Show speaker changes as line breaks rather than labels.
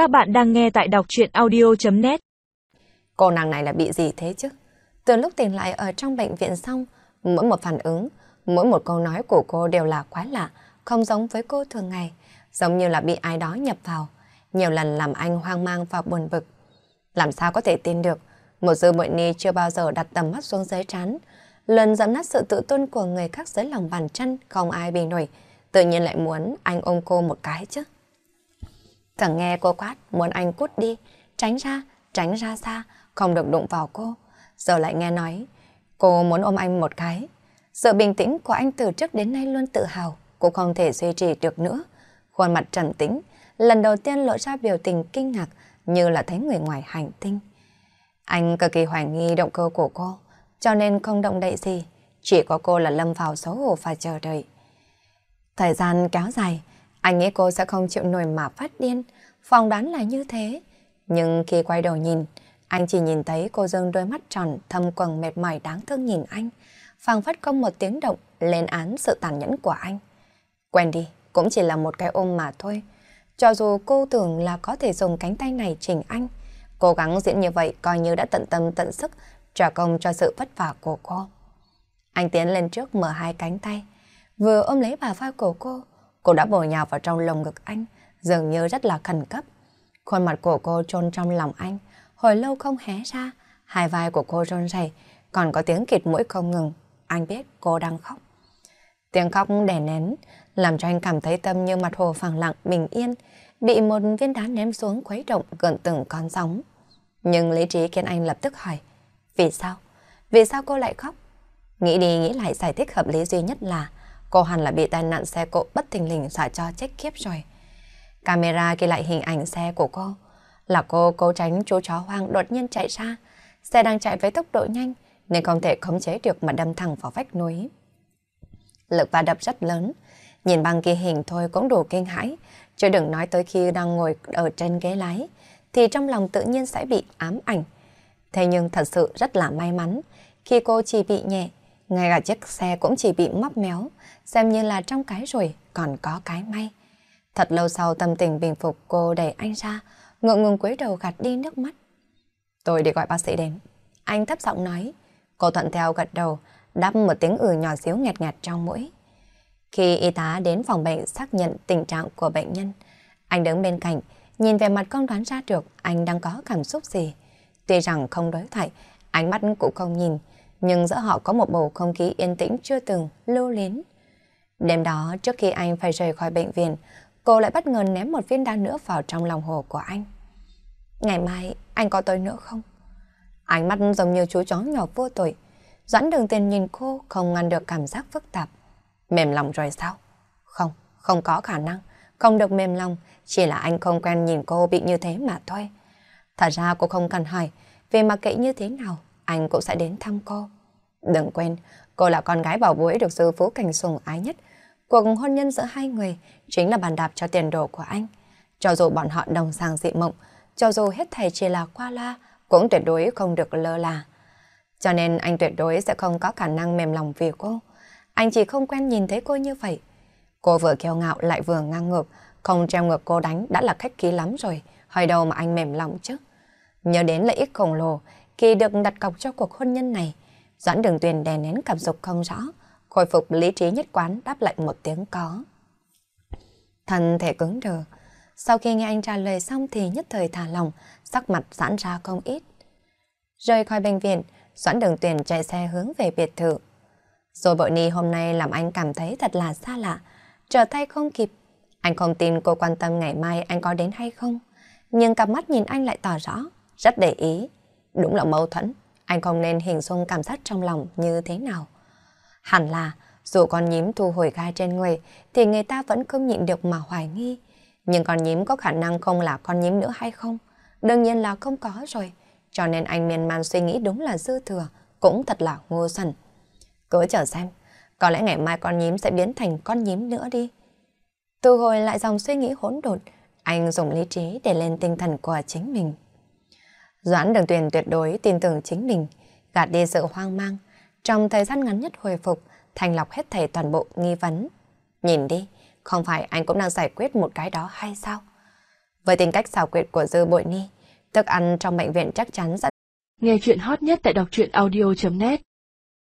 Các bạn đang nghe tại đọc chuyện audio.net
Cô nàng này là bị gì thế chứ? Từ lúc tỉnh lại ở trong bệnh viện xong, mỗi một phản ứng, mỗi một câu nói của cô đều là quái lạ, không giống với cô thường ngày, giống như là bị ai đó nhập vào. Nhiều lần làm anh hoang mang và buồn bực. Làm sao có thể tin được, một dư mội ni chưa bao giờ đặt tầm mắt xuống dưới trán, lần dẫm nát sự tự tôn của người khác dưới lòng bàn chân không ai bị nổi, tự nhiên lại muốn anh ôm cô một cái chứ. Thằng nghe cô quát, muốn anh cút đi, tránh ra, tránh ra xa, không được đụng vào cô. Giờ lại nghe nói, cô muốn ôm anh một cái. Sự bình tĩnh của anh từ trước đến nay luôn tự hào, cô không thể duy trì được nữa. Khuôn mặt trầm tĩnh, lần đầu tiên lộ ra biểu tình kinh ngạc như là thấy người ngoài hành tinh. Anh cực kỳ hoài nghi động cơ của cô, cho nên không động đậy gì, chỉ có cô là lâm vào xấu hổ và chờ đợi. Thời gian kéo dài, anh nghĩ cô sẽ không chịu nổi mà phát điên, phỏng đoán là như thế. Nhưng khi quay đầu nhìn, anh chỉ nhìn thấy cô dương đôi mắt tròn thâm quầng mệt mỏi đáng thương nhìn anh, phang phát không một tiếng động lên án sự tàn nhẫn của anh. Quen đi, cũng chỉ là một cái ôm mà thôi. Cho dù cô tưởng là có thể dùng cánh tay này chỉnh anh, cố gắng diễn như vậy coi như đã tận tâm tận sức trả công cho sự vất vả của cô. Anh tiến lên trước mở hai cánh tay, vừa ôm lấy bà vai của cô, cô đã bổ nhào vào trong lồng ngực anh, dường như rất là khẩn cấp. Khuôn mặt của cô trôn trong lòng anh, hồi lâu không hé ra, hai vai của cô run rẩy, còn có tiếng kịt mũi không ngừng, anh biết cô đang khóc. Tiếng khóc đè nén, làm cho anh cảm thấy tâm như mặt hồ phẳng lặng bình yên, bị một viên đá ném xuống khuấy động gần từng con sóng. Nhưng lý trí khiến anh lập tức hỏi, vì sao? Vì sao cô lại khóc? Nghĩ đi nghĩ lại giải thích hợp lý duy nhất là cô hẳn là bị tai nạn xe cộ bất thình lình xả cho chết khiếp rồi. Camera ghi lại hình ảnh xe của cô. Là cô cố tránh chú chó hoang đột nhiên chạy ra. Xe đang chạy với tốc độ nhanh, nên không thể khống chế được mà đâm thẳng vào vách núi. Lực va đập rất lớn. Nhìn bằng ghi hình thôi cũng đủ kinh hãi. Chứ đừng nói tới khi đang ngồi ở trên ghế lái, thì trong lòng tự nhiên sẽ bị ám ảnh. Thế nhưng thật sự rất là may mắn khi cô chỉ bị nhẹ ngay cả chiếc xe cũng chỉ bị móc méo, xem như là trong cái rồi còn có cái may. Thật lâu sau tâm tình bình phục cô đẩy anh ra, ngượng ngùng cúi đầu gạt đi nước mắt. Tôi đi gọi bác sĩ đến. Anh thấp giọng nói. Cô thuận theo gật đầu, đáp một tiếng ừ nhỏ xíu nghẹt nghẹt trong mũi. Khi y tá đến phòng bệnh xác nhận tình trạng của bệnh nhân, anh đứng bên cạnh, nhìn về mặt con đoán ra được anh đang có cảm xúc gì. Tuy rằng không đối thoại, ánh mắt cũng không nhìn, nhưng giữa họ có một bầu không khí yên tĩnh chưa từng lưu luyến. Đêm đó, trước khi anh phải rời khỏi bệnh viện, cô lại bất ngờ ném một viên đá nữa vào trong lòng hồ của anh. Ngày mai, anh có tôi nữa không? Ánh mắt giống như chú chó nhỏ vô tội. Doãn đường tiền nhìn cô không ngăn được cảm giác phức tạp. Mềm lòng rồi sao? Không, không có khả năng. Không được mềm lòng, chỉ là anh không quen nhìn cô bị như thế mà thôi. Thật ra cô không cần hỏi, về mặc kệ như thế nào, anh cũng sẽ đến thăm cô. Đừng quên, cô là con gái bảo bối được sư phú cảnh sùng ái nhất. Cuộc hôn nhân giữa hai người chính là bàn đạp cho tiền đồ của anh. Cho dù bọn họ đồng sàng dị mộng, cho dù hết thầy chỉ là qua la, cũng tuyệt đối không được lơ là. Cho nên anh tuyệt đối sẽ không có khả năng mềm lòng vì cô. Anh chỉ không quen nhìn thấy cô như vậy. Cô vừa kiêu ngạo lại vừa ngang ngược, không treo ngược cô đánh đã là khách khí lắm rồi, hỏi đâu mà anh mềm lòng chứ. Nhớ đến lợi ích khổng lồ, khi được đặt cọc cho cuộc hôn nhân này, Doãn đường tuyền đè nén cảm xúc không rõ, khôi phục lý trí nhất quán đáp lại một tiếng có. Thân thể cứng đờ, sau khi nghe anh trả lời xong thì nhất thời thả lòng, sắc mặt giãn ra không ít. Rời khỏi bệnh viện, Doãn đường tuyền chạy xe hướng về biệt thự. Rồi bội ni hôm nay làm anh cảm thấy thật là xa lạ, trở tay không kịp. Anh không tin cô quan tâm ngày mai anh có đến hay không, nhưng cặp mắt nhìn anh lại tỏ rõ, rất để ý. Đúng là mâu thuẫn, anh không nên hình dung cảm giác trong lòng như thế nào. Hẳn là, dù con nhím thu hồi gai trên người, thì người ta vẫn không nhịn được mà hoài nghi. Nhưng con nhím có khả năng không là con nhím nữa hay không? Đương nhiên là không có rồi. Cho nên anh miên man suy nghĩ đúng là dư thừa, cũng thật là ngu xuẩn. Cứ chờ xem, có lẽ ngày mai con nhím sẽ biến thành con nhím nữa đi. Từ hồi lại dòng suy nghĩ hỗn độn, anh dùng lý trí để lên tinh thần của chính mình. Doãn đường tuyển tuyệt đối tin tưởng chính mình, gạt đi sự hoang mang. Trong thời gian ngắn nhất hồi phục, thành lọc hết thảy toàn bộ nghi vấn. Nhìn đi, không phải anh cũng đang giải quyết một cái đó hay sao? Với tính cách xảo quyệt của Dư Bội Ni, thức ăn trong bệnh viện chắc chắn sẽ...
Nghe chuyện hot nhất tại đọc truyện audio.net